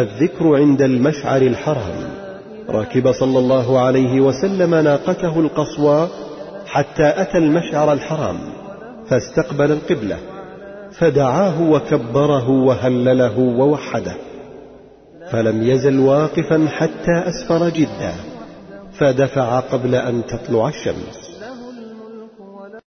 الذكر عند المشعر الحرام. ركب صلى الله عليه وسلم ناقته القصوى حتى أتى المشعر الحرام فاستقبل القبلة فدعاه وكبره وهلله ووحده فلم يزل واقفا حتى أسفر جدا فدفع قبل أن تطلع الشمس.